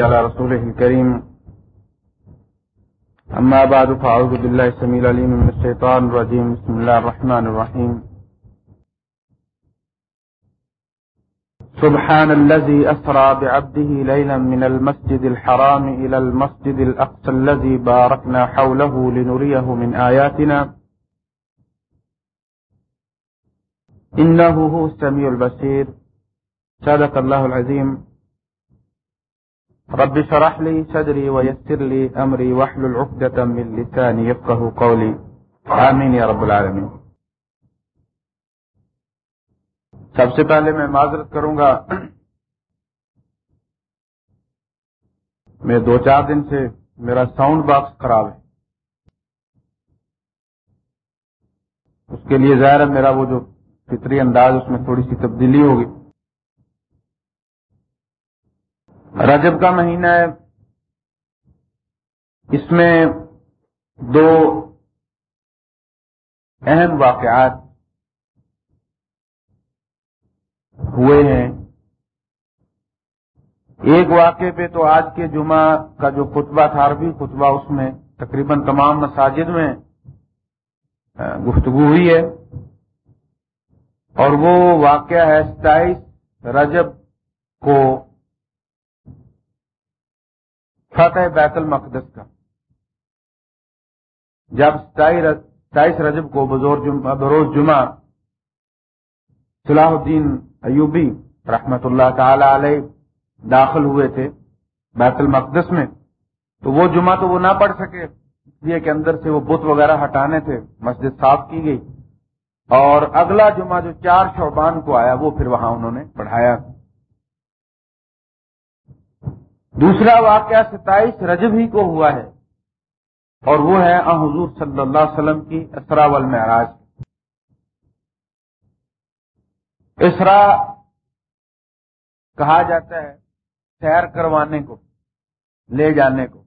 على رسوله الكريم أما بعد فأعوذ بالله السميع العليم من الشيطان الرجيم بسم الله الرحمن الرحيم سبحان الذي أسرى بعبده ليلا من المسجد الحرام إلى المسجد الأقصى الذي باركنا حوله لنريه من آياتنا إنه هو السميع البصير صدق الله العظيم رب شرح لي صدري ويسر لي أمري وحل العقدة من لساني يفقه قولي. آمين يا رب العالمين. سب سے پہلے میں معذرت کروں گا۔ میں دو چار دن سے میرا ساؤنڈ باکس خراب ہے۔ اس کے لیے ظاہر ہے میرا وہ جو فطری انداز اس میں تھوڑی سی تبدیلی ہوگی۔ رجب کا مہینہ ہے۔ اس میں دو اہم واقعات ہوئے ہیں۔ ایک واقعے پہ تو آج کے جمعہ کا جو خطبہ تھا، عربی خطبہ، اس میں تقریباً تمام مساجد میں گفتگو ہوئی ہے۔ اور وہ واقعہ ہے ستائیس رجب کو فتح بیت المقدس کا۔ جب ستائیس رجب کو بروز جمعہ، صلاح الدین ایوبی رحمت اللہ تعالی علیہ داخل ہوئے تھے بیت المقدس میں، تو وہ جمعہ تو وہ نہ پڑھ سکے اس لیے کہ اندر سے وہ بت وغیرہ ہٹانے تھے، مسجد صاف کی گئی۔ اور اگلا جمعہ جو چار شعبان کو آیا، وہ پھر وہاں انہوں نے پڑھایا۔ دوسرا واقعہ ستائیس رجب ہی کو ہوا ہے اور وہ ہے حضور صلی اللہ علیہ وسلم کی اسرا والمعراج۔ اسرا کہا جاتا ہے سیر کروانے کو، لے جانے کو۔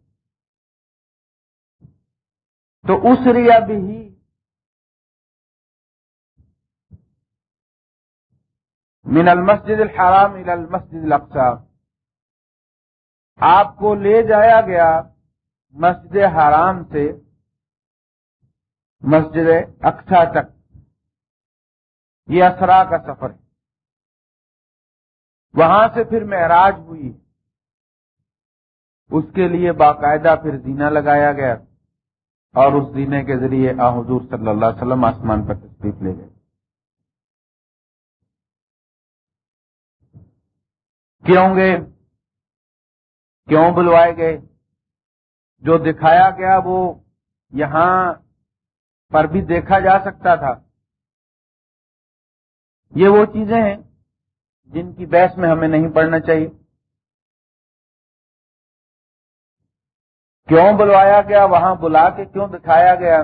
تو اس ریا بھی من المسجد الحرام الى المسجد الاقصى آپ کو لے جایا گیا مسجد حرام سے، مسجد اقسا تک۔ یہ اسرا کا سفر ہے۔ وہاں سے پھر معراج ہوئی۔ اس کے لیے باقاعدہ پھر زینہ لگایا گیا اور اس زینے کے ذریعے آ حضور صلی اللہ علیہ وسلم آسمان پر تشریف لے گئے۔ کیوں گے کیوں بلوائے گئے؟ جو دکھایا گیا وہ یہاں پر بھی دیکھا جا سکتا تھا۔ یہ وہ چیزیں ہیں جن کی بحث میں ہمیں نہیں پڑھنا چاہیے۔ کیوں بلوایا گیا؟ وہاں بلا کے کیوں دکھایا گیا؟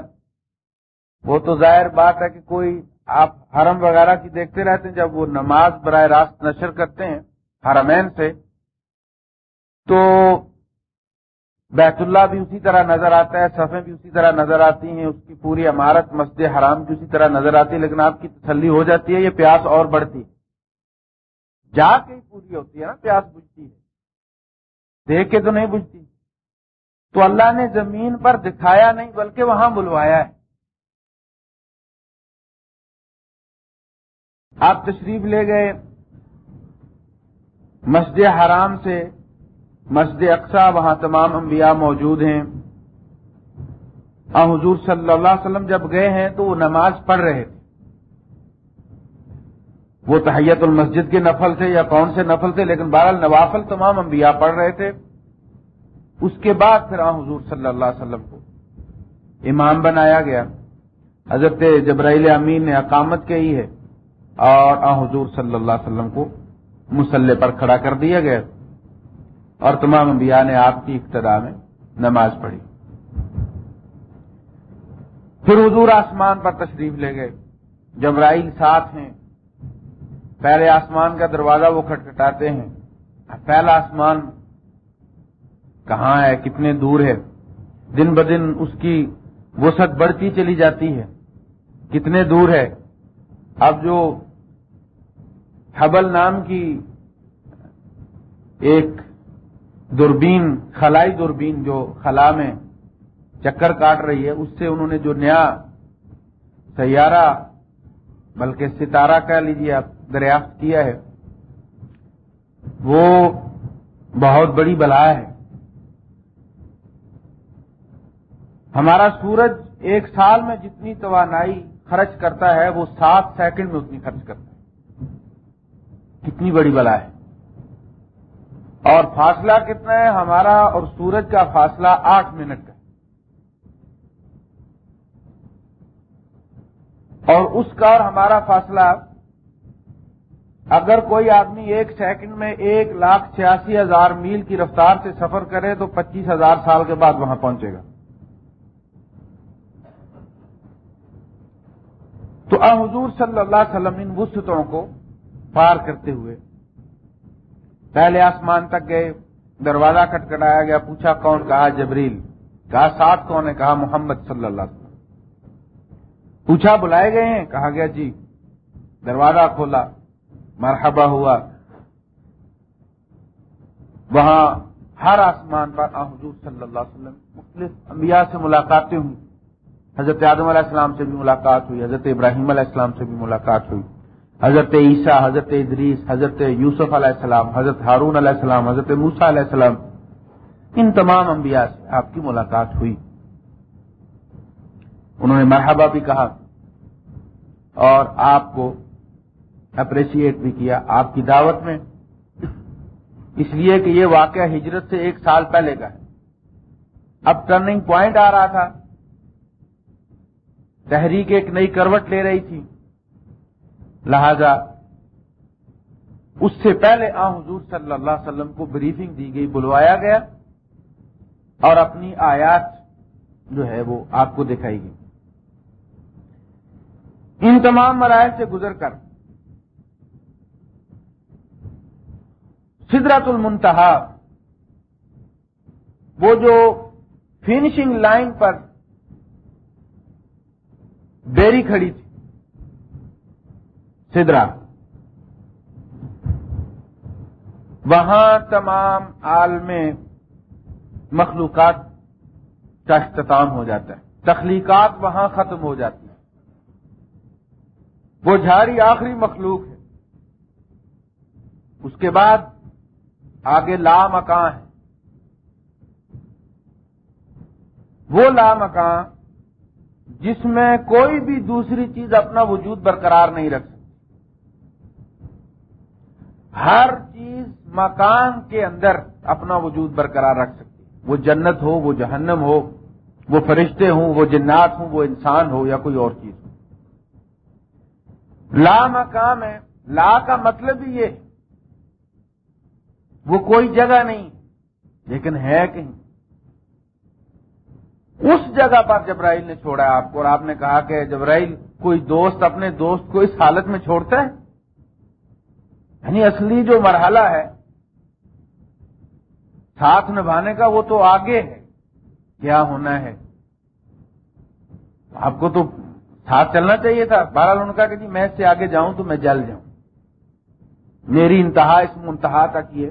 وہ تو ظاہر بات ہے کہ کوئی آپ حرم وغیرہ کی دیکھتے رہتے ہیں جب وہ نماز براہ راست نشر کرتے ہیں حرمین سے۔ تو بیت اللہ بھی اسی طرح نظر آتا ہے، صفیں بھی اسی طرح نظر آتی ہیں، اس کی پوری عمارت مسجد حرام بھی اسی طرح نظر آتی ہے، لیکن آپ کی تسلی ہو جاتی ہے، یہ پیاس اور بڑھتی جا کے ہی پوری ہوتی ہے نا، پیاس بجتی ہے۔ دیکھ کے تو نہیں بجتی تو اللہ نے زمین پر دکھایا نہیں، بلکہ وہاں بلوایا ہے۔ آپ تشریف لے گئے مسجد حرام سے۔ مسجد اقسا وہاں تمام انبیاء موجود ہیں۔ حضور صلی اللہ علیہ وسلم جب گئے ہیں تو وہ نماز پڑھ رہے تھے۔ وہ تحیت المسجد کے نفل تھے یا کون سے نفل تھے، لیکن بہرحال نوافل تمام انبیاء پڑھ رہے تھے۔ اس کے بعد پھر حضور صلی اللہ علیہ وسلم کو امام بنایا گیا۔ حضرت جبرائیل امین نے اقامت کی ہے اور حضور صلی اللہ علیہ وسلم کو مسلح پر کھڑا کر دیا گیا۔ اور تمام انبیاء نے آپ کی ابتدا میں نماز پڑھی۔ پھر حضور آسمان پر تشریف لے گئے۔ جبرائیل ساتھ ہیں۔ پہلے آسمان کا دروازہ وہ کھٹکھٹاتے ہیں۔ پہلا آسمان کہاں ہے؟ کتنے دور ہے؟ دن بدن اس کی وسعت بڑھتی چلی جاتی ہے۔ کتنے دور ہے؟ اب جو حبل نام کی ایک دوربین، خلائی دوربین جو خلا میں چکر کاٹ رہی ہے، اس سے انہوں نے جو نیا سیارہ، بلکہ ستارہ کہہ لیجیے آپ، دریافت کیا ہے، وہ بہت بڑی بلا ہے۔ ہمارا سورج ایک سال میں جتنی توانائی خرچ کرتا ہے، وہ سات سیکنڈ میں اتنی خرچ کرتا ہے۔ کتنی بڑی بلا ہے۔ اور فاصلہ کتنا ہے؟ ہمارا اور سورج کا فاصلہ آٹھ منٹ کا اور اس کا اور ہمارا فاصلہ اگر کوئی آدمی ایک سیکنڈ میں ایک لاکھ چھیاسی ہزار میل کی رفتار سے سفر کرے تو پچیس ہزار سال کے بعد وہاں پہنچے گا۔ تو حضور صلی اللہ علیہ وسلم ان وسطوں کو پار کرتے ہوئے پہلے آسمان تک گئے، دروازہ کٹکھٹایا گیا، پوچھا کون؟ کہا جبریل۔ کہا ساتھ کون ہے؟ کہا محمد صلی اللہ علیہ وسلم۔ پوچھا بلائے گئے ہیں؟ کہا گیا جی دروازہ کھولا، مرحبا ہوا۔ وہاں ہر آسمان پر حضور صلی اللہ علیہ وسلم، مختلف انبیاء سے ملاقاتیں ہوئی حضرت آدم علیہ السلام سے بھی ملاقات ہوئی، حضرت ابراہیم علیہ السلام سے بھی ملاقات ہوئی۔ حضرت عیسیٰ، حضرت ادریس، حضرت یوسف علیہ السلام، حضرت ہارون علیہ السلام، حضرت موسا علیہ السلام، ان تمام انبیاء سے آپ کی ملاقات ہوئی۔ انہوں نے مرحبا بھی کہا اور آپ کو اپریشیٹ بھی کیا آپ کی دعوت میں۔ اس لیے کہ یہ واقعہ ہجرت سے ایک سال پہلے کا ہے۔ اب ٹرننگ پوائنٹ آ رہا تھا۔ تحریک ایک نئی کروٹ لے رہی تھی۔ لہذا اس سے پہلے آ حضور صلی اللہ علیہ وسلم کو بریفنگ دی گئی، بلوایا گیا اور اپنی آیات جو ہے وہ آپ کو دکھائی گئی۔ ان تمام مراحل سے گزر کر سدرت المنتہا، وہ جو فنشنگ لائن پر بیری کھڑی تھی سدرا۔ وہاں تمام عالم مخلوقات کا اختتام ہو جاتا ہے۔ تخلیقات وہاں ختم ہو جاتی ہے وہ جھاڑی آخری مخلوق ہے۔ اس کے بعد آگے لا مکان ہے۔ وہ لا مکان جس میں کوئی بھی دوسری چیز اپنا وجود برقرار نہیں رکھ سکتی ہر چیز مکان کے اندر اپنا وجود برقرار رکھ سکتی وہ جنت ہو، وہ جہنم ہو، وہ فرشتے ہوں، وہ جنات ہوں، وہ انسان ہو یا کوئی اور چیز ہو۔ لا مقام ہے، لا کا مطلب ہی یہ۔ وہ کوئی جگہ نہیں، لیکن ہے کہیں۔ اس جگہ پر جبرائیل نے چھوڑا آپ کو اور آپ نے کہا کہ جبرائیل کوئی دوست اپنے دوست کو اس حالت میں چھوڑتا ہے؟ یعنی اصلی جو مرحلہ ہے، ساتھ نبھانے کا وہ تو آگے ہے، کیا ہونا ہے؟ آپ کو تو ساتھ چلنا چاہیے تھا۔ بارہ ان کا کہ جی میں اس سے آگے جاؤں تو میں جل جاؤں۔ میری انتہا اس منتہا تک یہ۔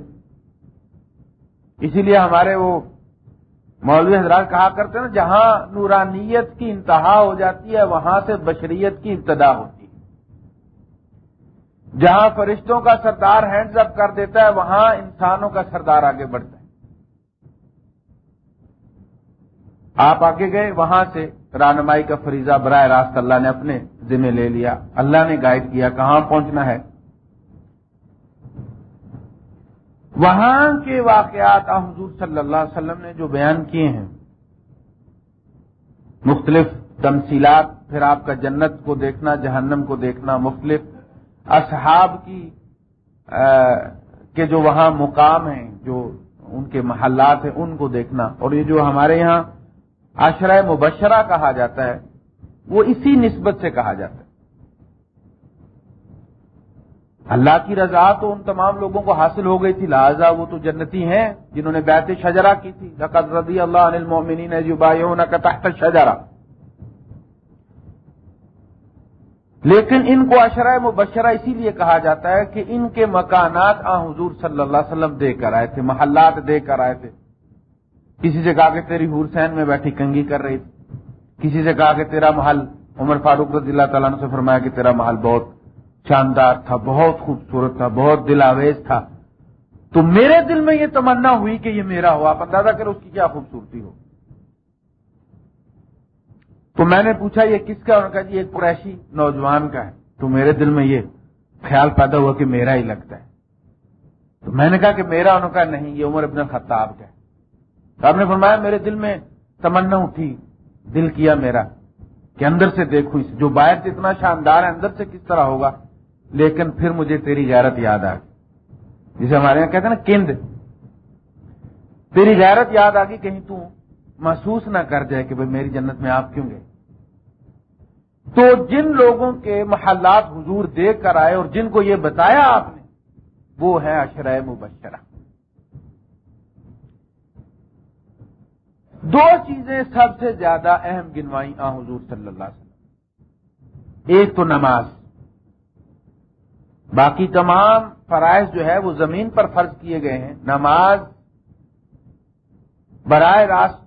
اسی لیے ہمارے وہ مولوی حضرات کہا کرتے ہیں نا، جہاں نورانیت کی انتہا ہو جاتی ہے، وہاں سے بشریت کی ابتدا ہوتی ہے۔ جہاں فرشتوں کا سردار ہینڈز اپ کر دیتا ہے، وہاں انسانوں کا سردار آگے بڑھتا ہے۔ آپ آگے گئے، وہاں سے رانمائی کا فریضہ براہ راست اللہ نے اپنے ذمہ لے لیا۔ اللہ نے گائیڈ کیا، کہاں پہنچنا ہے؟ وہاں کے واقعات حضور صلی اللہ علیہ وسلم نے جو بیان کیے ہیں، مختلف تمثیلات، پھر آپ کا جنت کو دیکھنا، جہنم کو دیکھنا، مختلف اصحاب کی کے جو وہاں مقام ہیں، جو ان کے محلات ہیں، ان کو دیکھنا۔ اور یہ جو ہمارے یہاں آشرائے مبشرہ کہا جاتا ہے، وہ اسی نسبت سے کہا جاتا ہے۔ اللہ کی رضا تو ان تمام لوگوں کو حاصل ہو گئی تھی۔ لہذا وہ تو جنتی ہیں جنہوں نے بیت شجرا کی تھی۔ لقد رضی اللہ عن المؤمنین تحت شجرا لیکن ان کو اشرائے مبشرہ اسی لیے کہا جاتا ہے کہ ان کے مکانات آ حضور صلی اللہ علیہ وسلم دے کر آئے تھے، محلات دے کر آئے تھے۔ کسی سے کہا کہ تیری حورسین میں بیٹھی کنگی کر رہی تھی۔ کسی سے کہا کہ تیرا محل عمر فاروق رضی اللہ تعالیٰ نے فرمایا کہ تیرا محل بہت شاندار تھا، بہت خوبصورت تھا، بہت دل آویز تھا۔ تو میرے دل میں یہ تمنا ہوئی کہ یہ میرا ہو آپ اندازہ کرو اس کی کیا خوبصورتی ہو۔ تو میں نے پوچھا، یہ کس کا کہا جی ایک قریشی نوجوان کا ہے۔ تو میرے دل میں یہ خیال پیدا ہوا کہ میرا ہی لگتا ہے۔ تو میں نے کہا کہ میرا؟ انہوں کا نہیں، یہ عمر ابن خطاب کا ہے۔ تو آپ نے فرمایا، میرے دل میں تمنا اٹھی، دل کیا میرا کہ اندر سے دیکھو اس جو باہر سے اتنا شاندار ہے، اندر سے کس طرح ہوگا؟ لیکن پھر مجھے تیری غیرت یاد آ گئی۔ جسے ہمارے یہاں کہتے ہیں نا، کند۔ تیری غیرت یاد آ گئی کہیں تو؟ محسوس نہ کر جائے کہ بھائی میری جنت میں آپ کیوں گئے؟ تو جن لوگوں کے محلات حضور دیکھ کر آئے اور جن کو یہ بتایا آپ نے، وہ ہے اشرائے مبشرہ۔ دو چیزیں سب سے زیادہ اہم گنوائی آ حضور صلی اللہ علیہ وسلم۔ ایک تو نماز۔ باقی تمام فرائض جو ہے وہ زمین پر فرض کیے گئے ہیں۔ نماز براہ راست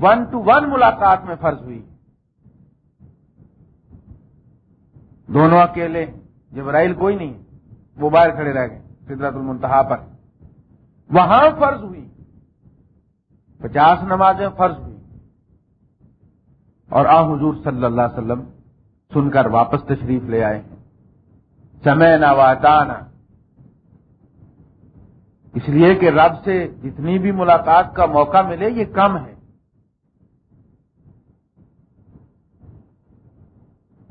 ون ٹو ون ملاقات میں فرض ہوئی۔ دونوں اکیلے، جبرائیل کوئی نہیں، وہ باہر کھڑے رہ گئے فطرت المنتہا پر۔ وہاں فرض ہوئی۔ پچاس نمازیں فرض ہوئی۔ اور آ حضور صلی اللہ علیہ وسلم سن کر واپس تشریف لے آئے۔ ہیں سمے نہ واتانا اس لیے کہ رب سے جتنی بھی ملاقات کا موقع ملے، یہ کم ہے۔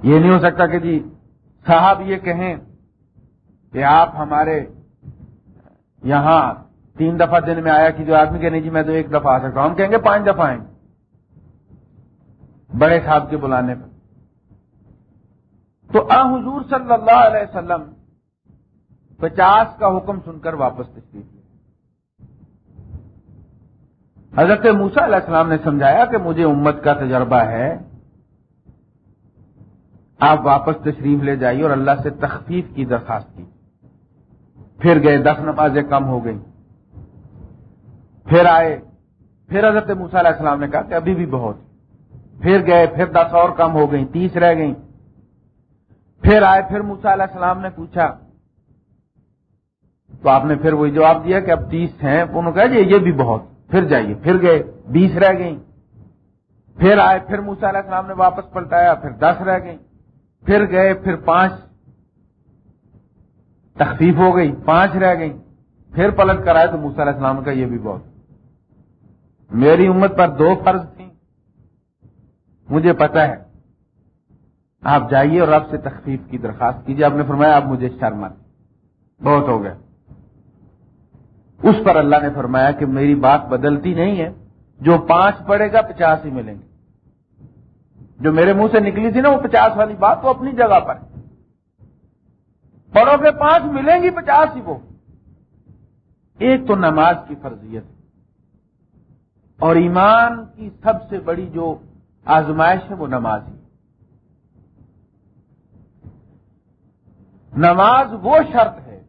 یہ نہیں ہو سکتا کہ جی صاحب یہ کہیں کہ آپ ہمارے یہاں تین دفعہ دن میں آیا کہ جو آدمی کہ نہیں جی میں تو ایک دفعہ آ سکتا ہوں۔ ہم کہیں گے پانچ دفعہ آئیں۔ بڑے صاحب کے بلانے پر۔ تو آ حضور صلی اللہ علیہ وسلم پچاس کا حکم سن کر واپس تشریف لے۔ حضرت موسا علیہ السلام نے سمجھایا کہ مجھے امت کا تجربہ ہے۔ آپ واپس تشریف لے جائیے اور اللہ سے تخفیف کی درخواست کی۔ پھر گئے، دس نمازیں کم ہو گئی پھر آئے، پھر حضرت موسا علیہ السلام نے کہا کہ ابھی بھی بہت۔ پھر گئے، پھر دس اور کم ہو گئی تیس رہ گئی پھر آئے، پھر موسا علیہ السلام نے پوچھا۔ تو آپ نے پھر وہی جواب دیا کہ اب تیس ہیں انہوں نے کہا جی یہ بھی بہت۔ پھر جائیے، پھر گئے، بیس رہ گئی پھر آئے، پھر موسا علیہ السلام نے واپس پلٹایا، پھر دس رہ گئی پھر گئے، پھر پانچ تخفیف ہو گئی، پانچ رہ گئی پھر پلٹ کر آئے تو موسا علیہ السلام کا یہ بھی بہت۔ میری امت پر دو فرض تھی مجھے پتا ہے۔ آپ جائیے اور آپ سے تخفیف کی درخواست کیجیے۔ آپ نے فرمایا، آپ مجھے شرمت بہت ہو گیا۔ اس پر اللہ نے فرمایا کہ میری بات بدلتی نہیں ہے۔ جو پانچ پڑے گا، پچاس ہی ملیں گے۔ جو میرے منہ سے نکلی تھی نا وہ پچاس والی بات، وہ اپنی جگہ پر پڑھو کے پانچ ملیں گی پچاس ہی وہ۔ ایک تو نماز کی فرضیت۔ اور ایمان کی سب سے بڑی جو آزمائش ہے وہ نماز ہی۔ نماز وہ شرط ہے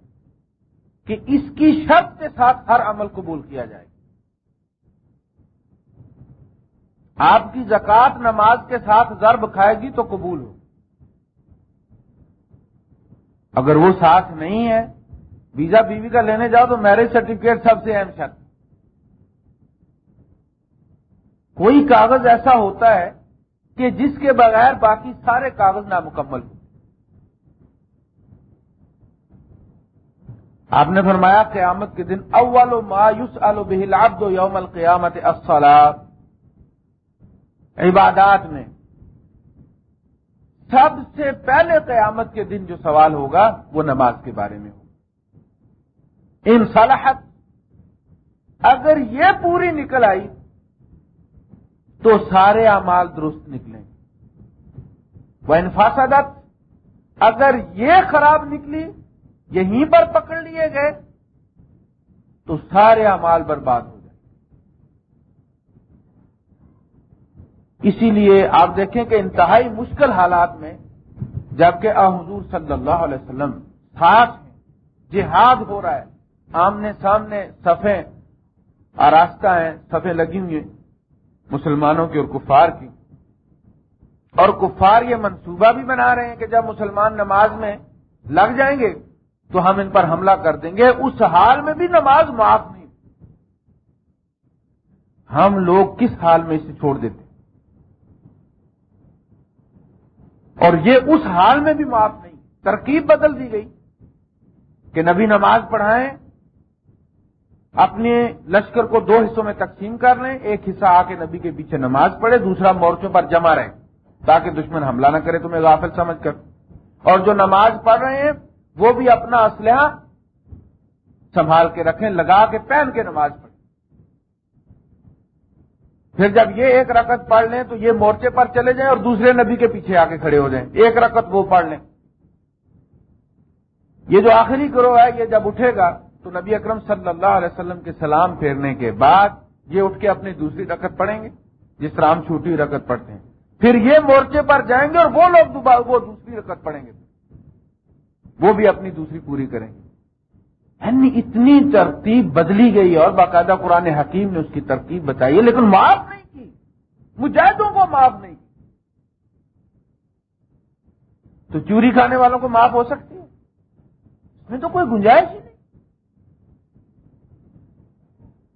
کہ اس کی شرط کے ساتھ ہر عمل قبول کیا جائے۔ گا آپ کی زکات نماز کے ساتھ ضرب کھائے گی تو قبول ہو۔ اگر وہ ساتھ نہیں ہے، ویزا بیوی کا لینے جاؤ تو میرج سرٹیفکیٹ سب سے اہم شرط۔ کوئی کاغذ ایسا ہوتا ہے کہ جس کے بغیر باقی سارے کاغذ نامکمل ہو آپ نے فرمایا قیامت کے دن اول و مایوس بہل العبد یوم القیامت الصلاۃ عبادات میں۔ سب سے پہلے قیامت کے دن جو سوال ہوگا وہ نماز کے بارے میں ہوگا۔ ان صلاحت اگر یہ پوری نکل آئی تو سارے اعمال درست نکلیں۔ وہ انفاسادت اگر یہ خراب نکلی، یہیں پر پکڑ لیے گئے، تو سارے اعمال برباد ہو اسی لیے آپ دیکھیں کہ انتہائی مشکل حالات میں جبکہ آ حضور صلی اللہ علیہ وسلم ساتھ جہاد ہو رہا ہے، آمنے سامنے صفیں آراستہ ہیں، صفیں لگی ہوئی ہیں مسلمانوں کی اور کفار کی۔ اور کفار یہ منصوبہ بھی بنا رہے ہیں کہ جب مسلمان نماز میں لگ جائیں گے تو ہم ان پر حملہ کر دیں گے، اس حال میں بھی نماز معاف نہیں۔ ہم لوگ کس حال میں اسے چھوڑ دیتے؟ اور یہ اس حال میں بھی معاف نہیں۔ ترکیب بدل دی گئی کہ نبی نماز پڑھائیں، اپنے لشکر کو دو حصوں میں تقسیم کر لیں، ایک حصہ آ کے نبی کے پیچھے نماز پڑھے، دوسرا مورچوں پر جمع رہے، تاکہ دشمن حملہ نہ کرے، تمہیں غافل سمجھ کر۔ اور جو نماز پڑھ رہے ہیں، وہ بھی اپنا اسلحہ سنبھال کے رکھیں، لگا کے پہن کے نماز پڑھیں۔ پھر جب یہ ایک رکت پڑھ لیں تو یہ مورچے پر چلے جائیں اور دوسرے نبی کے پیچھے آ کے کھڑے ہو جائیں۔ ایک رکت وہ پڑھ لیں۔ یہ جو آخری گروہ ہے، یہ جب اٹھے گا تو نبی اکرم صلی اللہ علیہ وسلم کے سلام پھیرنے کے بعد یہ اٹھ کے اپنی دوسری رکت پڑھیں گے، جس طرح ہم چھوٹی رکت پڑھتے ہیں۔ پھر یہ مورچے پر جائیں گے اور وہ لوگ وہ دوسری رکت پڑھیں گے۔ وہ بھی اپنی دوسری پوری کریں گے۔ یعنی اتنی ترتیب بدلی گئی اور باقاعدہ قرآن حکیم نے اس کی ترتیب بتائی ہے، لیکن معاف نہیں کی۔ مجاہدوں کو معاف نہیں کی۔ تو چوری کھانے والوں کو معاف ہو سکتی ہے؟ اس میں تو کوئی گنجائش ہی نہیں۔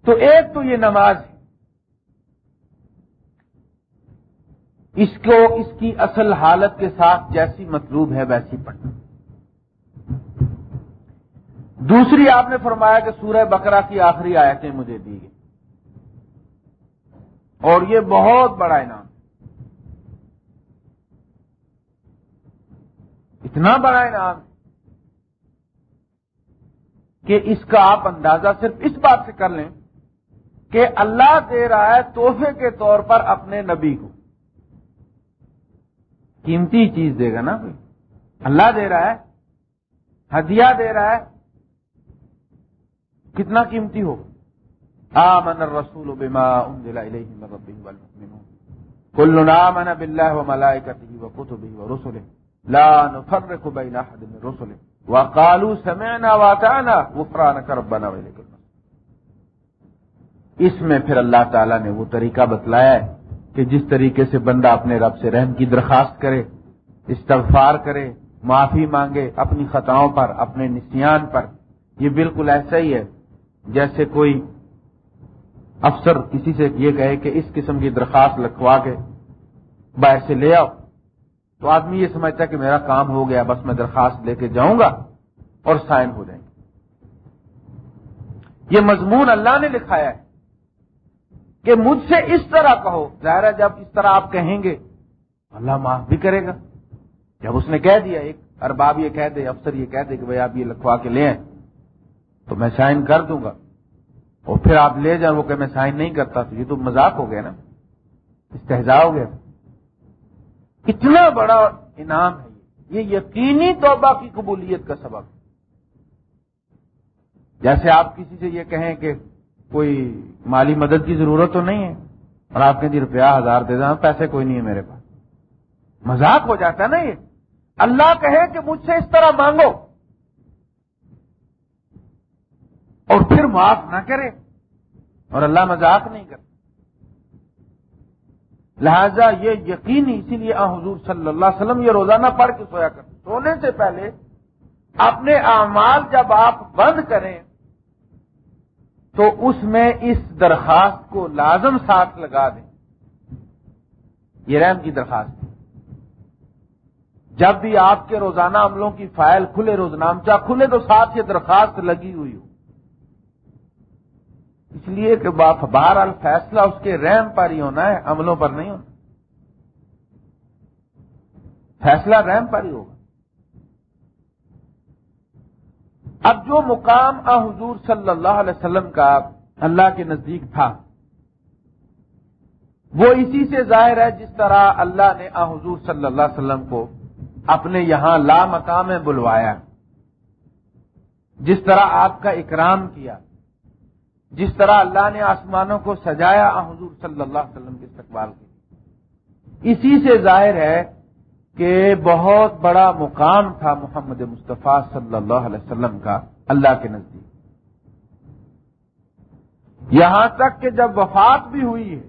تو ایک تو یہ نماز ہے۔ اس کو اس کی اصل حالت کے ساتھ جیسی مطلوب ہے، ویسی پڑھنا۔ دوسری آپ نے فرمایا کہ سورہ بکرا کی آخری آیتیں مجھے دی گئی اور یہ بہت بڑا انعام اتنا بڑا انعام کہ اس کا آپ اندازہ صرف اس بات سے کر لیں کہ اللہ دے رہا ہے تحفے کے طور پر اپنے نبی کو۔ قیمتی چیز دے گا نا بھائی اللہ دے رہا ہے، ہدیہ دے رہا ہے کتنا قیمتی ہو؟ آمن الرسول بما انزل الیہ من ربہ والمؤمنون. کل آمن باللہ وملائکتہ وکتبہ ورسلہ لا نفرق بین احد من رسلہ وقالوا سمعنا واطعنا غفرانک ربنا ویلیک اس میں پھر اللہ تعالیٰ نے وہ طریقہ بتلایا ہے کہ جس طریقے سے بندہ اپنے رب سے رحم کی درخواست کرے، استغفار کرے، معافی مانگے اپنی خطاؤں پر، اپنے نسیان پر، یہ بالکل ایسا ہی ہے جیسے کوئی افسر کسی سے یہ کہے کہ اس قسم کی درخواست لکھوا کے باہر سے لے آؤ، تو آدمی یہ سمجھتا ہے کہ میرا کام ہو گیا، بس میں درخواست لے کے جاؤں گا اور سائن ہو جائیں گے۔ یہ مضمون اللہ نے لکھایا ہے کہ مجھ سے اس طرح کہو۔ ظاہر ہے جب اس طرح آپ کہیں گے، اللہ معاف بھی کرے گا۔ جب اس نے کہہ دیا، ایک ارباب یہ کہہ دے، افسر یہ کہہ دے کہ بھائی آپ یہ لکھوا کے لیں تو میں سائن کر دوں گا۔ اور پھر آپ لے جائیں وہ کہ میں سائن نہیں کرتا تو یہ تو مذاق ہو گیا نا۔ استحجا ہو گیا۔ اتنا بڑا انعام ہے یہ۔ یقینی توبہ کی قبولیت کا سبب۔ جیسے آپ کسی سے یہ کہیں کہ کوئی مالی مدد کی ضرورت تو نہیں ہے اور آپ کے جی روپیہ ہزار دے دیں، پیسے کوئی نہیں ہے میرے پاس۔ مذاق ہو جاتا ہے نا یہ۔ اللہ کہے کہ مجھ سے اس طرح مانگو۔ اور پھر معاف نہ کرے اور اللہ مذاق نہیں کرتا لہذا یہ یقینی اسی لیے حضور صلی اللہ علیہ وسلم یہ روزانہ پڑھ کے سویا کر سونے سے پہلے اپنے اعمال جب آپ بند کریں تو اس میں اس درخواست کو لازم ساتھ لگا دیں۔ یہ رحم کی درخواست ہے۔ جب بھی آپ کے روزانہ عملوں کی فائل کھلے، روزنامچہ کھلے، تو ساتھ یہ درخواست لگی ہوئی ہو۔ اس لیے کہ بہرحال فیصلہ اس کے رحم پر ہی ہونا ہے، عملوں پر نہیں ہونا۔ فیصلہ رحم پر ہی ہوگا۔ اب جو مقام آ حضور صلی اللہ علیہ وسلم کا اللہ کے نزدیک تھا، وہ اسی سے ظاہر ہے جس طرح اللہ نے آ حضور صلی اللہ علیہ وسلم کو اپنے یہاں لا مقام بلوایا، جس طرح آپ کا اکرام کیا۔ جس طرح اللہ نے آسمانوں کو سجایا حضور صلی اللہ علیہ وسلم کے استقبال کے اسی سے ظاہر ہے کہ بہت بڑا مقام تھا محمد مصطفیٰ صلی اللہ علیہ وسلم کا اللہ کے نزدیک۔ یہاں تک کہ جب وفات بھی ہوئی ہے،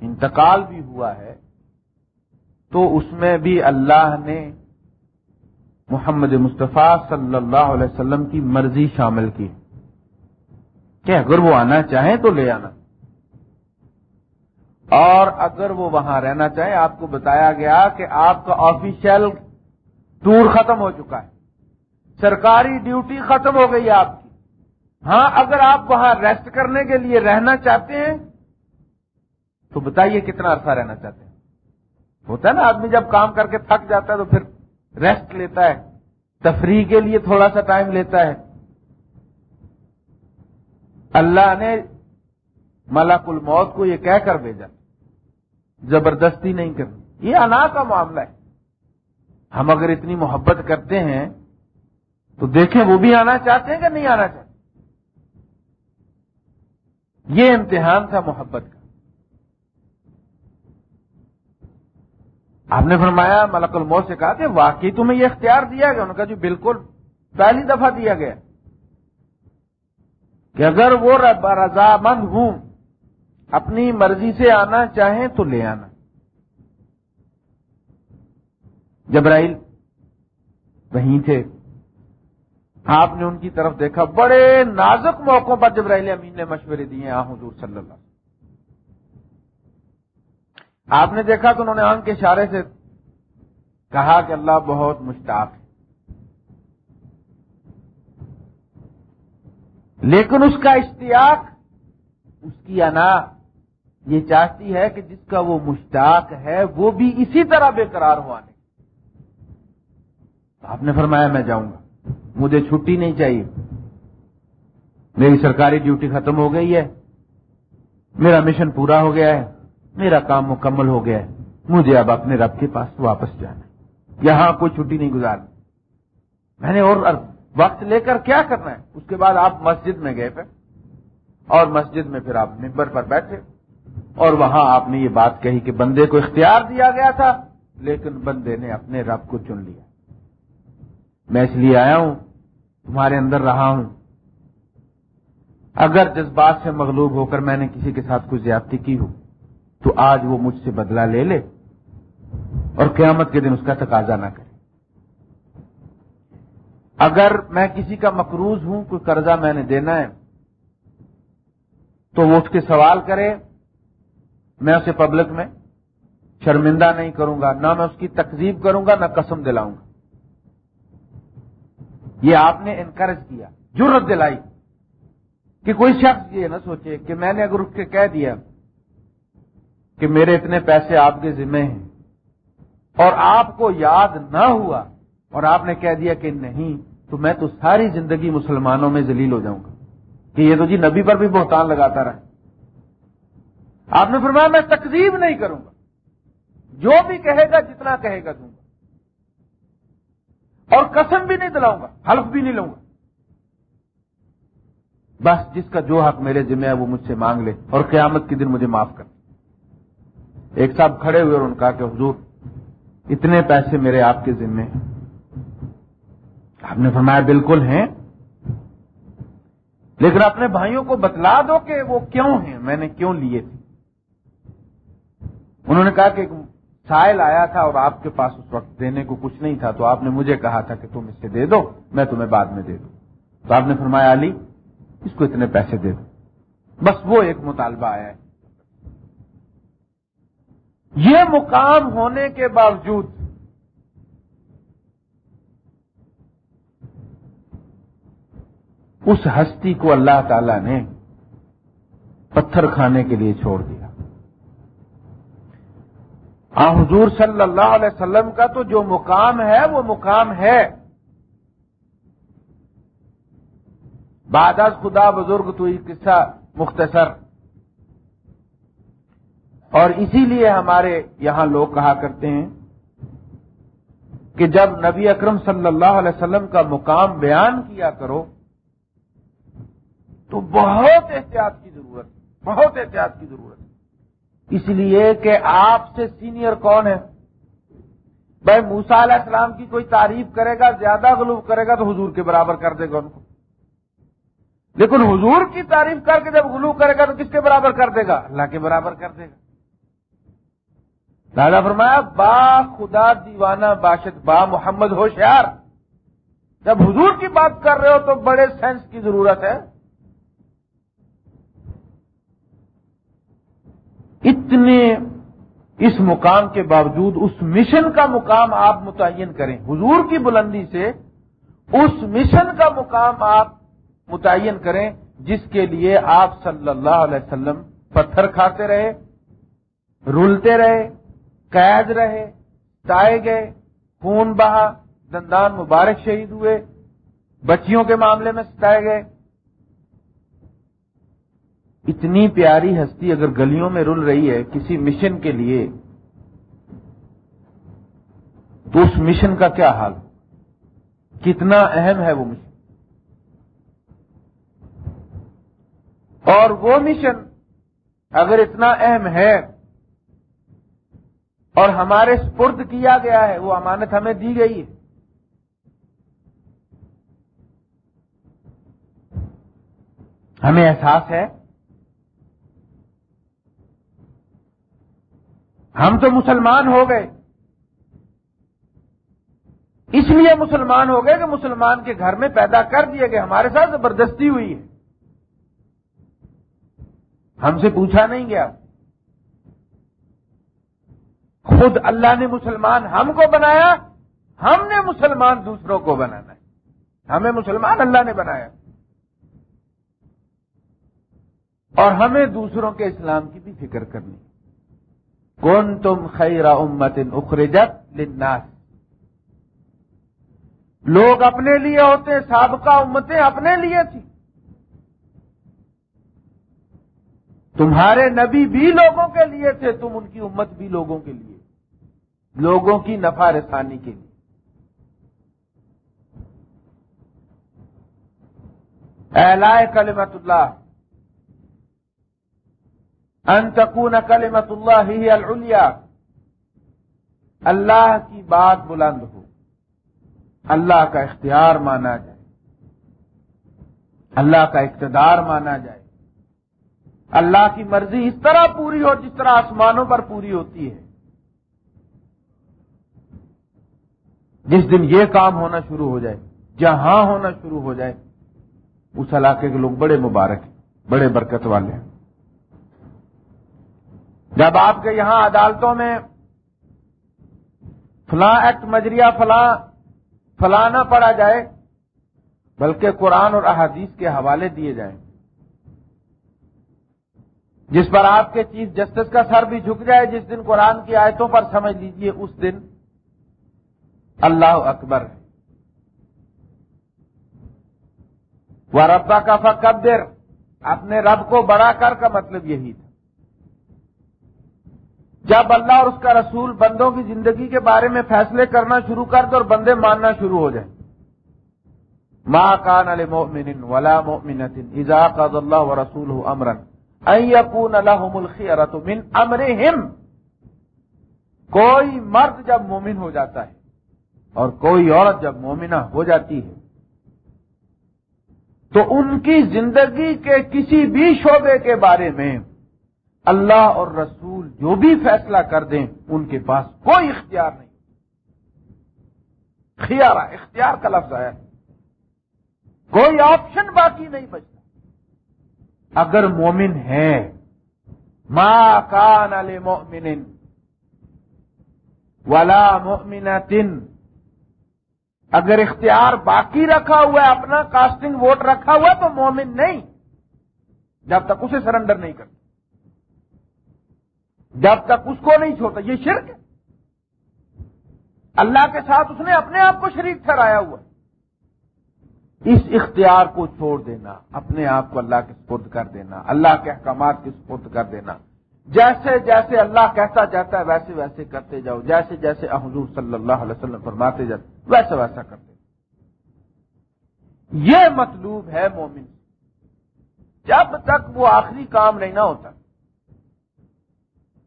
انتقال بھی ہوا ہے، تو اس میں بھی اللہ نے محمد مصطفیٰ صلی اللہ علیہ وسلم کی مرضی شامل کی۔ کہ اگر وہ آنا چاہیں تو لے آنا۔ اور اگر وہ وہاں رہنا چاہیں آپ کو بتایا گیا کہ آپ کا آفیشیل ٹور ختم ہو چکا ہے۔ سرکاری ڈیوٹی ختم ہو گئی آپ کی۔ ہاں اگر آپ وہاں ریسٹ کرنے کے لیے رہنا چاہتے ہیں، تو بتائیے کتنا عرصہ رہنا چاہتے ہیں۔ ہوتا ہے نا، آدمی جب کام کر کے تھک جاتا ہے تو پھر ریسٹ لیتا ہے۔ تفریح کے لیے تھوڑا سا ٹائم لیتا ہے۔ اللہ نے ملک الموت کو یہ کہہ کر بھیجا۔ زبردستی نہیں کرنی۔ یہ انا کا معاملہ ہے۔ ہم اگر اتنی محبت کرتے ہیں، تو دیکھیں وہ بھی آنا چاہتے ہیں کہ نہیں آنا چاہتے یہ امتحان تھا محبت کا۔ آپ نے فرمایا، ملک الموت سے کہا کہ واقعی تمہیں یہ اختیار دیا گیا۔ انہوں نے کہا جی بالکل، پہلی دفعہ دیا گیا۔ کہ اگر وہ رضامند ہوں، اپنی مرضی سے آنا چاہیں تو لے آنا۔ جبرائیل وہیں تھے۔ آپ نے ان کی طرف دیکھا۔ بڑے نازک موقعوں پر جبرائیل امین نے مشورے دیے آ، حضور صلی اللہ آپ نے دیکھا تو انہوں نے آنکھ کے اشارے سے کہا کہ اللہ بہت مشتاق ہے۔ لیکن اس کا اشتیاق، اس کی انا یہ چاہتی ہے کہ جس کا وہ مشتاق ہے، وہ بھی اسی طرح بے قرار ہوا نہیں آپ نے فرمایا میں جاؤں گا۔ مجھے چھٹی نہیں چاہیے۔ میری سرکاری ڈیوٹی ختم ہو گئی ہے۔ میرا مشن پورا ہو گیا ہے۔ میرا کام مکمل ہو گیا ہے۔ مجھے اب اپنے رب کے پاس واپس جانا ہے۔ یہاں کوئی چھٹی نہیں گزارنی۔ میں نے اور وقت لے کر کیا کرنا ہے اس کے بعد آپ مسجد میں گئے پھر۔ اور مسجد میں پھر آپ ممبر پر بیٹھے۔ اور وہاں آپ نے یہ بات کہی کہ بندے کو اختیار دیا گیا تھا، لیکن بندے نے اپنے رب کو چن لیا۔ میں اس لیے آیا ہوں، تمہارے اندر رہا ہوں۔ اگر جذبات سے مغلوب ہو کر میں نے کسی کے ساتھ کچھ زیادتی کی ہو، تو آج وہ مجھ سے بدلہ لے لے اور قیامت کے دن اس کا تقاضا نہ کرے۔ اگر میں کسی کا مقروض ہوں، کوئی قرضہ میں نے دینا ہے، تو وہ اٹھ کے سوال کرے، میں اسے پبلک میں شرمندہ نہیں کروں گا، نہ میں اس کی تقزیب کروں گا، نہ قسم دلاؤں گا۔ یہ آپ نے انکریج کیا جرت دلائی۔ کہ کوئی شخص یہ نہ سوچے کہ میں نے اگر اٹھ کے کہہ دیا کہ میرے اتنے پیسے آپ کے ذمے ہیں اور آپ کو یاد نہ ہوا اور آپ نے کہہ دیا کہ نہیں، تو میں تو ساری زندگی مسلمانوں میں ذلیل ہو جاؤں گا۔ کہ یہ تو جی نبی پر بھی بہتان لگاتا رہا۔ آپ نے فرمایا، میں تقزیب نہیں کروں گا۔ جو بھی کہے گا، جتنا کہے گا دوں گا۔ اور قسم بھی نہیں دلاؤں گا، حلف بھی نہیں لوں گا۔ بس جس کا جو حق میرے ذمہ ہے، وہ مجھ سے مانگ لے اور قیامت کے دن مجھے معاف کر۔ ایک صاحب کھڑے ہوئے اور ان کا کہ حضور، اتنے پیسے میرے آپ کے ذمے ہیں۔ آپ نے فرمایا بالکل ہیں۔ لیکن اپنے بھائیوں کو بتلا دو کہ وہ کیوں ہیں؟ میں نے کیوں لیے تھے؟ انہوں نے کہا کہ سائل آیا تھا اور آپ کے پاس اس وقت دینے کو کچھ نہیں تھا، تو آپ نے مجھے کہا تھا کہ تم اس سے دے دو، میں تمہیں بعد میں دے دوں۔ تو آپ نے فرمایا، علی، اس کو اتنے پیسے دے دو۔ بس وہ ایک مطالبہ آیا۔ ہے یہ مقام ہونے کے باوجود اس ہستی کو اللہ تعالی نے پتھر کھانے کے لیے چھوڑ دیا۔ آ، حضور صلی اللہ علیہ وسلم کا تو جو مقام ہے، وہ مقام ہے۔ بعد از خدا بزرگ تو یہ قصہ مختصر۔ اور اسی لیے ہمارے یہاں لوگ کہا کرتے ہیں کہ جب نبی اکرم صلی اللہ علیہ وسلم کا مقام بیان کیا کرو تو بہت احتیاط کی ضرورت بہت احتیاط کی ضرورت اس لیے کہ آپ سے سینئر کون ہے؟ بھائی موسا علیہ السلام کی کوئی تعریف کرے گا، زیادہ غلوب کرے گا تو حضور کے برابر کر دے گا ان کو۔ لیکن حضور کی تعریف کر کے جب غلو کرے گا تو کس کے برابر کر دے گا؟ اللہ کے برابر کر دے گا۔ دادا فرمایا، با خدا دیوانہ باشد، با محمد ہوشیار۔ جب حضور کی بات کر رہے ہو تو بڑے سینس کی ضرورت ہے۔ اتنے اس مقام کے باوجود اس مشن کا مقام آپ متعین کریں۔ حضور کی بلندی سے اس مشن کا مقام آپ متعین کریں جس کے لیے آپ صلی اللہ علیہ وسلم پتھر کھاتے رہے رولتے رہے، قید رہے، تائے گئے، خون بہا، دندان مبارک شہید ہوئے، بچیوں کے معاملے میں ستائے گئے۔ اتنی پیاری ہستی اگر گلیوں میں رل رہی ہے کسی مشن کے لیے، تو اس مشن کا کیا حال؟ کتنا اہم ہے وہ مشن؟ اور وہ مشن اگر اتنا اہم ہے اور ہمارے سپرد کیا گیا ہے، وہ امانت ہمیں دی گئی ہے۔ ہمیں احساس ہے ہم تو مسلمان ہو گئے۔ اس لیے مسلمان ہو گئے کہ مسلمان کے گھر میں پیدا کر دیے گئے ہمارے ساتھ زبردستی ہوئی ہے۔ ہم سے پوچھا نہیں گیا۔ خود اللہ نے مسلمان ہم کو بنایا، ہم نے مسلمان دوسروں کو بنانا ہے۔ ہمیں مسلمان اللہ نے بنایا۔ اور ہمیں دوسروں کے اسلام کی بھی فکر کرنی۔ کون تم خیر امت اخرجت للناس. لوگ اپنے لیے ہوتے، سابقہ امتیں اپنے لیے تھی۔ تمہارے نبی بھی لوگوں کے لیے تھے، تم ان کی امت بھی لوگوں کے لیے۔ لوگوں کی نفع رسانی کے لیے۔ اہلائے کلمت اللہ انتقون کلمت اللہ ہی العلیا۔ اللہ کی بات بلند ہو۔ اللہ کا اختیار مانا جائے۔ اللہ کا اقتدار مانا جائے۔ اللہ کی مرضی اس طرح پوری ہو جس طرح آسمانوں پر پوری ہوتی ہے۔ جس دن یہ کام ہونا شروع ہو جائے، جہاں ہونا شروع ہو جائے، اس علاقے کے لوگ بڑے مبارک ہیں، بڑے برکت والے ہیں۔ جب آپ کے یہاں عدالتوں میں فلاں ایکٹ مجریہ فلاں فلاں نہ پڑا جائے، بلکہ قرآن اور احادیث کے حوالے دیے جائیں۔ جس پر آپ کے چیف جسٹس کا سر بھی جھک جائے، جس دن قرآن کی آیتوں پر سمجھ لیجیے، اس دن اللہ اکبر۔ ہے وہ ربا کا فقدر اپنے رب کو بڑا کر کا مطلب یہی تھا۔ جب اللہ اور اس کا رسول بندوں کی زندگی کے بارے میں فیصلے کرنا شروع کر دے اور بندے ماننا شروع ہو جائیں۔ ماں کان علی ولا مومنت اذا قض اللہ و رسول امرن ایقون الحم الخیرت من امرہم کوئی مرد جب مومن ہو جاتا ہے اور کوئی عورت جب مومنہ ہو جاتی ہے، تو ان کی زندگی کے کسی بھی شعبے کے بارے میں اللہ اور رسول جو بھی فیصلہ کر دیں، ان کے پاس کوئی اختیار نہیں۔ خیار اختیار کا لفظ آیا۔ کوئی آپشن باقی نہیں بچتا۔ اگر مومن ہے، ما کان علی مومن ولا مومنتن اگر اختیار باقی رکھا ہوا ہے، اپنا کاسٹنگ ووٹ رکھا ہوا ہے، تو مومن نہیں۔ جب تک اسے سرنڈر نہیں کرتا۔ جب تک اس کو نہیں چھوڑتا، یہ شرک ہے۔ اللہ کے ساتھ اس نے اپنے آپ کو شریک ٹھہرایا ہوا۔ اس اختیار کو چھوڑ دینا، اپنے آپ کو اللہ کے سپرد کر دینا، اللہ کے احکامات کے سپرد کر دینا۔ جیسے جیسے اللہ کہتا جاتا ہے، ویسے ویسے کرتے جاؤ۔ جیسے جیسے حضور صلی اللہ علیہ وسلم فرماتے جاتے، ویسا ویسا کرتے۔ یہ مطلوب ہے مومن۔ جب تک وہ آخری کام نہیں نہ ہوتا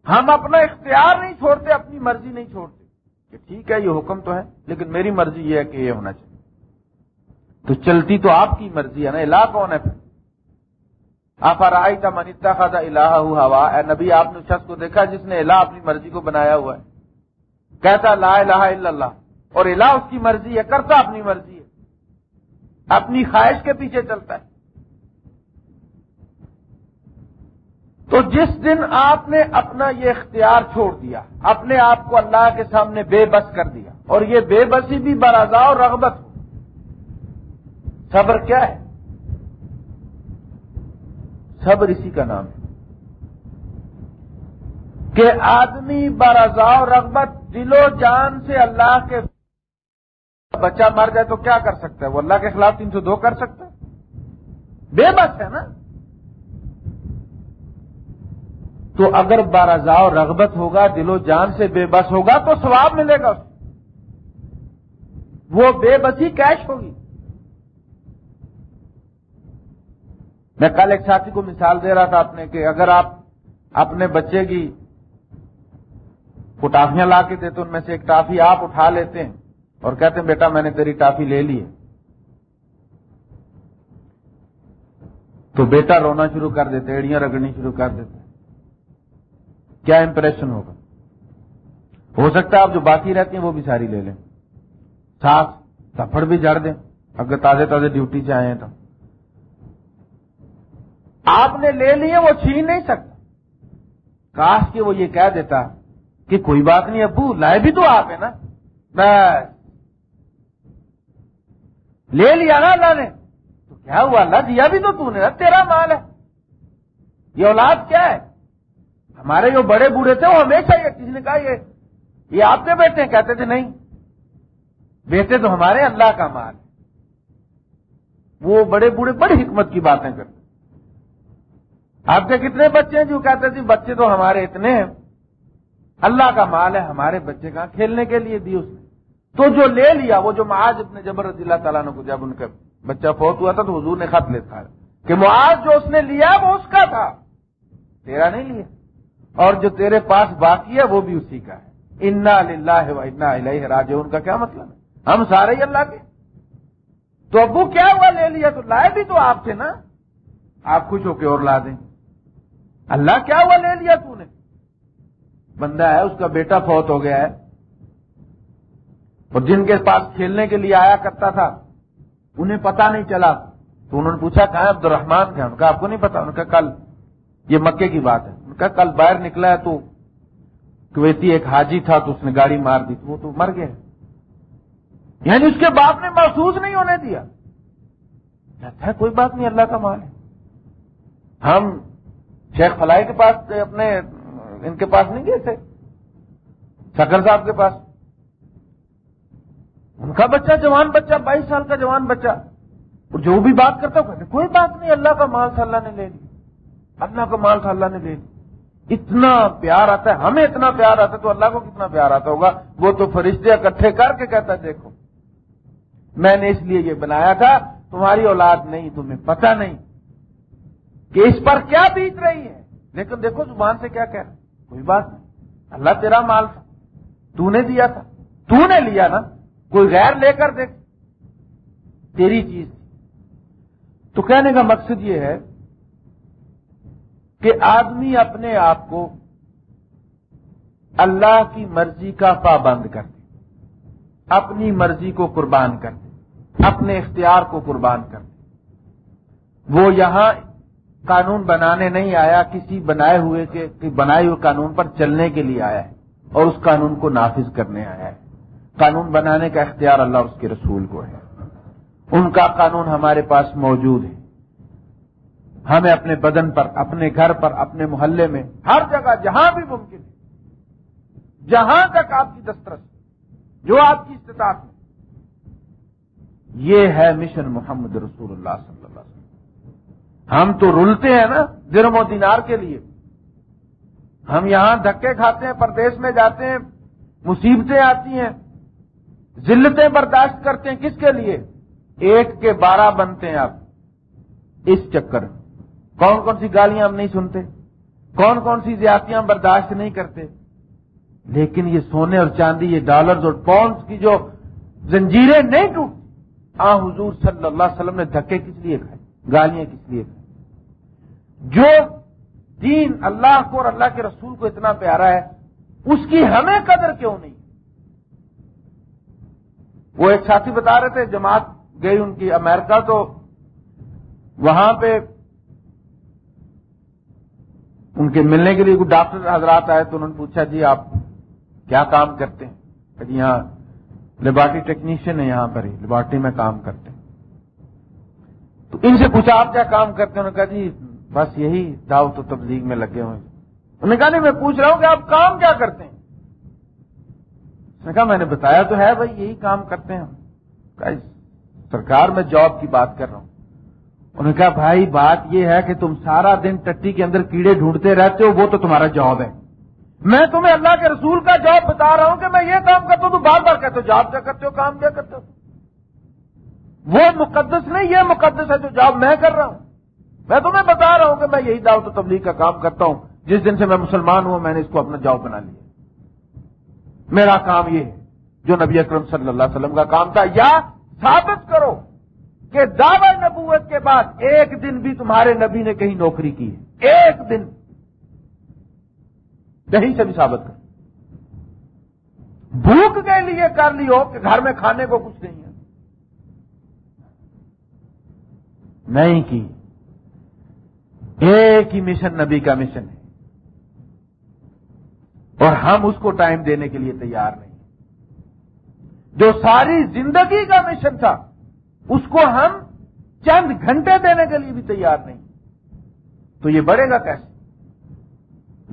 ہم اپنا اختیار نہیں چھوڑتے، اپنی مرضی نہیں چھوڑتے۔ کہ ٹھیک ہے، یہ حکم تو ہے، لیکن میری مرضی یہ ہے کہ یہ ہونا چاہیے۔ تو چلتی تو آپ کی مرضی ہے نا، الہ کون ہے پھر؟ آپ آئی تھا منیتا خاصا الہ ہوا؟ اے نبی، آپ نے شخص کو دیکھا جس نے الہ اپنی مرضی کو بنایا ہوا ہے۔ کہتا، لا الہ الا اللہ۔ اور الہ اس کی مرضی ہے، کرتا اپنی مرضی ہے۔ اپنی خواہش کے پیچھے چلتا ہے۔ تو جس دن آپ نے اپنا یہ اختیار چھوڑ دیا، اپنے آپ کو اللہ کے سامنے بے بس کر دیا، اور یہ بے بسی بھی برازا اور رغبت ہو، صبر کیا ہے؟ صبر اسی کا نام ہے کہ آدمی برازا اور رغبت دل و جان سے اللہ کے بچہ مر جائے تو کیا کر سکتا ہے؟ وہ اللہ کے خلاف تین سو دو کر سکتا ہے؟ بے بس ہے نا؟ تو اگر بارضا رغبت ہوگا، دل و جان سے بے بس ہوگا تو ثواب ملے گا وہ بے بسی کیش ہوگی۔ میں کل ایک ساتھی کو مثال دے رہا تھا اپنے کہ اگر آپ اپنے بچے کی ٹافیاں لا کے دیتے، ان میں سے ایک ٹافی آپ اٹھا لیتے ہیں اور کہتے ہیں، بیٹا میں نے تیری ٹافی لے لی ہے۔ تو بیٹا رونا شروع کر دیتے، ایڑیاں رگڑنی شروع کر دیتے۔ کیا امپریشن ہوگا؟ ہو سکتا ہے آپ جو باقی رہتی ہیں وہ بھی ساری لے لیں۔ ساتھ تھپڑ بھی جڑ دیں۔ اگر تازے تازے ڈیوٹی سے آئے ہیں تو۔ آپ نے لے لیے، وہ چھین نہیں سکتا۔ کاش کہ وہ یہ کہہ دیتا کہ کوئی بات نہیں ابو، لائے بھی تو آپ ہے نا۔ بس۔ لے لیا نا اللہ نے۔ تو کیا ہوا؟ اللہ دیا بھی تو تو نے تیرا مال ہے۔ یہ اولاد کیا ہے؟ ہمارے جو بڑے بوڑھے تھے وہ ہمیشہ یہ کسی نے کہا یہ یہ آپ کے بیٹے ہیں؟ کہتے تھے، نہیں۔ بیٹے تو ہمارے اللہ کا مال ہے۔ وہ بڑے بوڑھے بڑی حکمت کی باتیں کرتے آپ کے کتنے بچے ہیں جو کہتے تھے، بچے تو ہمارے اتنے ہیں۔ اللہ کا مال ہے، ہمارے بچے کا کھیلنے کے لیے دی اس نے۔ تو جو لے لیا، وہ جو معاذ اپنے جبر رضی اللہ تعالیٰ کو جب ان کا بچہ فوت ہوا تھا، تو حضور نے خط لکھا کہ معاذ جو اس نے لیا، وہ اس کا تھا۔ تیرا نہیں لیا۔ اور جو تیرے پاس باقی ہے وہ بھی اسی کا ہے۔ انا اللہ و انا الہ راج ان کا کیا مطلب ہے؟ ہم سارے ہی اللہ کے۔ تو ابو کیا ہوا لے لیا؟ تو لائے بھی تو آپ تھے نا۔ آپ خوش ہو کے اور لا دیں۔ اللہ کیا ہوا لے لیا تو نے؟ بندہ ہے، اس کا بیٹا فوت ہو گیا ہے۔ اور جن کے پاس کھیلنے کے لیے آیا کرتا تھا، انہیں پتا نہیں چلا۔ تو انہوں نے پوچھا، کہاں عبد الرحمان تھے ان کا آپ کو نہیں پتا ان کا کل۔ یہ مکے کی بات ہے۔ کا کل باہر نکلا ہے تو کویتی ایک حاجی تھا تو اس نے گاڑی مار دی وہ تو مر گیا۔ یعنی اس کے باپ نے محسوس نہیں ہونے دیا۔ کہتا ہے کوئی بات نہیں، اللہ کا مال ہے۔ ہم شیخ فلائی کے پاس اپنے، ان کے پاس نہیں گئے تھے۔ شکر صاحب کے پاس۔ ان کا بچہ جوان بچہ، بائیس سال کا جوان بچہ۔ اور جو بھی بات کرتا کہتے کوئی بات نہیں، اللہ کا مال تھا، اللہ نے لے لی اللہ کا مال تھا، اللہ نے لے لی اتنا پیار آتا ہے، ہمیں اتنا پیار آتا ہے تو اللہ کو کتنا پیار آتا ہوگا؟ وہ تو فرشتے اکٹھے کر کے کہتا ہے، دیکھو، میں نے اس لیے یہ بنایا تھا، تمہاری اولاد نہیں، تمہیں پتہ نہیں کہ اس پر کیا بیت رہی ہے۔ لیکن دیکھو، زبان سے کیا کہہ رہا کوئی بات نہیں۔ اللہ تیرا مال تھا، تو نے دیا تھا۔ تو نے لیا نا، کوئی غیر لے کر دیکھ، تیری چیز تو کہنے کا مقصد یہ ہے کہ آدمی اپنے آپ کو اللہ کی مرضی کا پابند کر دے اپنی مرضی کو قربان کر دے اپنے اختیار کو قربان کر دے وہ یہاں قانون بنانے نہیں آیا، کسی بنائے ہوئے کے بنائے ہوئے قانون پر چلنے کے لیے آیا ہے اور اس قانون کو نافذ کرنے آیا ہے۔ قانون بنانے کا اختیار اللہ اور اس کے رسول کو ہے۔ ان کا قانون ہمارے پاس موجود ہے۔ ہمیں اپنے بدن پر، اپنے گھر پر، اپنے محلے میں، ہر جگہ جہاں بھی ممکن ہے، جہاں تک آپ کی دسترس، جو آپ کی استطاعت میں۔ یہ ہے مشن محمد رسول اللہ صلی اللہ علیہ وسلم۔ ہم تو رلتے ہیں نا درم و دینار کے لیے۔ ہم یہاں دھکے کھاتے ہیں، پردیش میں جاتے ہیں، مصیبتیں آتی ہیں، ذلتیں برداشت کرتے ہیں کس کے لیے؟ ایک کے بارہ بنتے ہیں آپ۔ اس چکر میں۔ کون کون سی گالیاں ہم نہیں سنتے؟ کون کون سی زیادتیاں ہم برداشت نہیں کرتے؟ لیکن یہ سونے اور چاندی، یہ ڈالرز اور پاؤنڈز کی جو زنجیریں نہیں ٹوٹ آ حضور صلی اللہ علیہ وسلم نے دھکے کس لیے کھائے؟ گالیاں کس لیے کھائے؟ جو دین اللہ کو اور اللہ کے رسول کو اتنا پیارا ہے، اس کی ہمیں قدر کیوں نہیں؟ وہ ایک ساتھی بتا رہے تھے، جماعت گئی ان کی، امریکہ، تو وہاں پہ ان کے ملنے کے لیے کوئی ڈاکٹر حضرات آئے تو انہوں نے پوچھا جی آپ کیا کام کرتے ہیں؟ جی یہاں لیبارٹری ٹیکنیشین ہے یہاں پر ہی، لیبارٹری میں کام کرتے ہیں۔ تو ان سے پوچھا، آپ کیا کام کرتے ہیں؟ انہوں نے کہا جی بس یہی دعوت و تبلیغ میں لگے ہوئے انہوں نے کہا، نہیں، میں پوچھ رہا ہوں کہ آپ کام کیا کرتے ہیں؟ اس نے کہا، میں نے بتایا تو ہے بھائی، یہی کام کرتے ہیں سرکار میں جاب کی بات کر رہا ہوں۔ انہوں نے کہا، بھائی، بات یہ ہے کہ تم سارا دن ٹٹی کے اندر کیڑے ڈھونڈتے رہتے ہو، وہ تو تمہارا جاب ہے۔ میں تمہیں اللہ کے رسول کا جاب بتا رہا ہوں کہ میں یہ کام کرتا ہوں، تو بار بار کہتے ہو، جاب کیا کرتے ہو، کام کیا کرتے ہو؟ وہ مقدس نہیں، یہ مقدس ہے جو جاب میں کر رہا ہوں۔ میں تمہیں بتا رہا ہوں کہ میں یہی دعوت و تبلیغ کا کام کرتا ہوں۔ جس دن سے میں مسلمان ہوں میں نے اس کو اپنا جاب بنا لیا۔ میرا کام یہ ہے، جو نبی اکرم صلی اللہ علیہ وسلم کا کام تھا، یا ثابت کرو کہ دعوی نبوت کے بعد ایک دن بھی تمہارے نبی نے کہیں نوکری کی ہے۔ ایک دن۔ کہیں سے بھی ثابت کر۔ بھوک کے لیے کر لی ہو کہ گھر میں کھانے کو کچھ نہیں ہے۔ نہیں کی۔ ایک ہی مشن نبی کا مشن ہے۔ اور ہم اس کو ٹائم دینے کے لیے تیار نہیں۔ جو ساری زندگی کا مشن تھا اس کو ہم چند گھنٹے دینے کے لیے بھی تیار نہیں۔ تو یہ بڑھے گا کیسے؟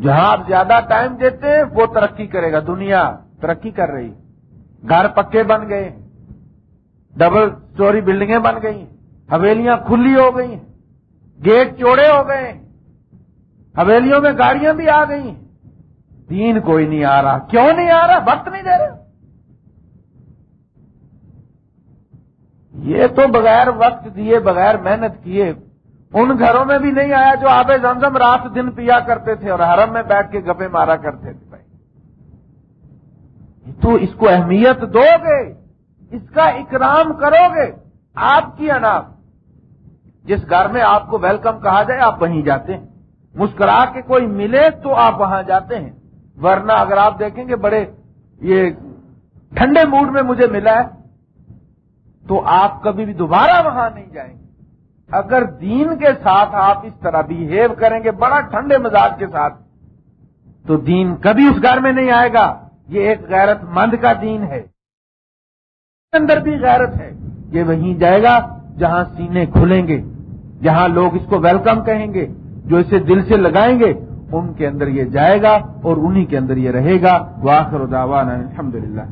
جہاں آپ زیادہ ٹائم دیتے ہیں، وہ ترقی کرے گا۔ دنیا ترقی کر رہی۔ گھر پکے بن گئے۔ ڈبل سٹوری بلڈنگیں بن گئی حویلیاں کھلی ہو گئی گیٹ چوڑے ہو گئے۔ حویلیوں میں گاڑیاں بھی آ گئی دین کوئی نہیں آ رہا۔ کیوں نہیں آ رہا؟ وقت نہیں دے رہا۔ یہ تو بغیر وقت دیے، بغیر محنت کیے، ان گھروں میں بھی نہیں آیا جو آب زمزم رات دن پیا کرتے تھے اور حرم میں بیٹھ کے گپے مارا کرتے تھے بھائی۔ تو اس کو اہمیت دو گے اس کا اکرام کرو گے آپ کی اناپ۔ جس گھر میں آپ کو ویلکم کہا جائے، آپ وہیں جاتے ہیں۔ مسکرا کے کوئی ملے تو آپ وہاں جاتے ہیں۔ ورنہ اگر آپ دیکھیں گے بڑے یہ ٹھنڈے موڈ میں مجھے ملا ہے تو آپ کبھی بھی دوبارہ وہاں نہیں جائیں گے۔ اگر دین کے ساتھ آپ اس طرح بہیو کریں گے، بڑا ٹھنڈے مزاج کے ساتھ، تو دین کبھی اس گھر میں نہیں آئے گا۔ یہ ایک غیرت مند کا دین ہے۔ اندر بھی غیرت ہے۔ یہ وہیں جائے گا جہاں سینے کھلیں گے، جہاں لوگ اس کو ویلکم کہیں گے، جو اسے دل سے لگائیں گے۔ ان کے اندر یہ جائے گا اور انہی کے اندر یہ رہے گا۔ واخر دعوانا الحمد للہ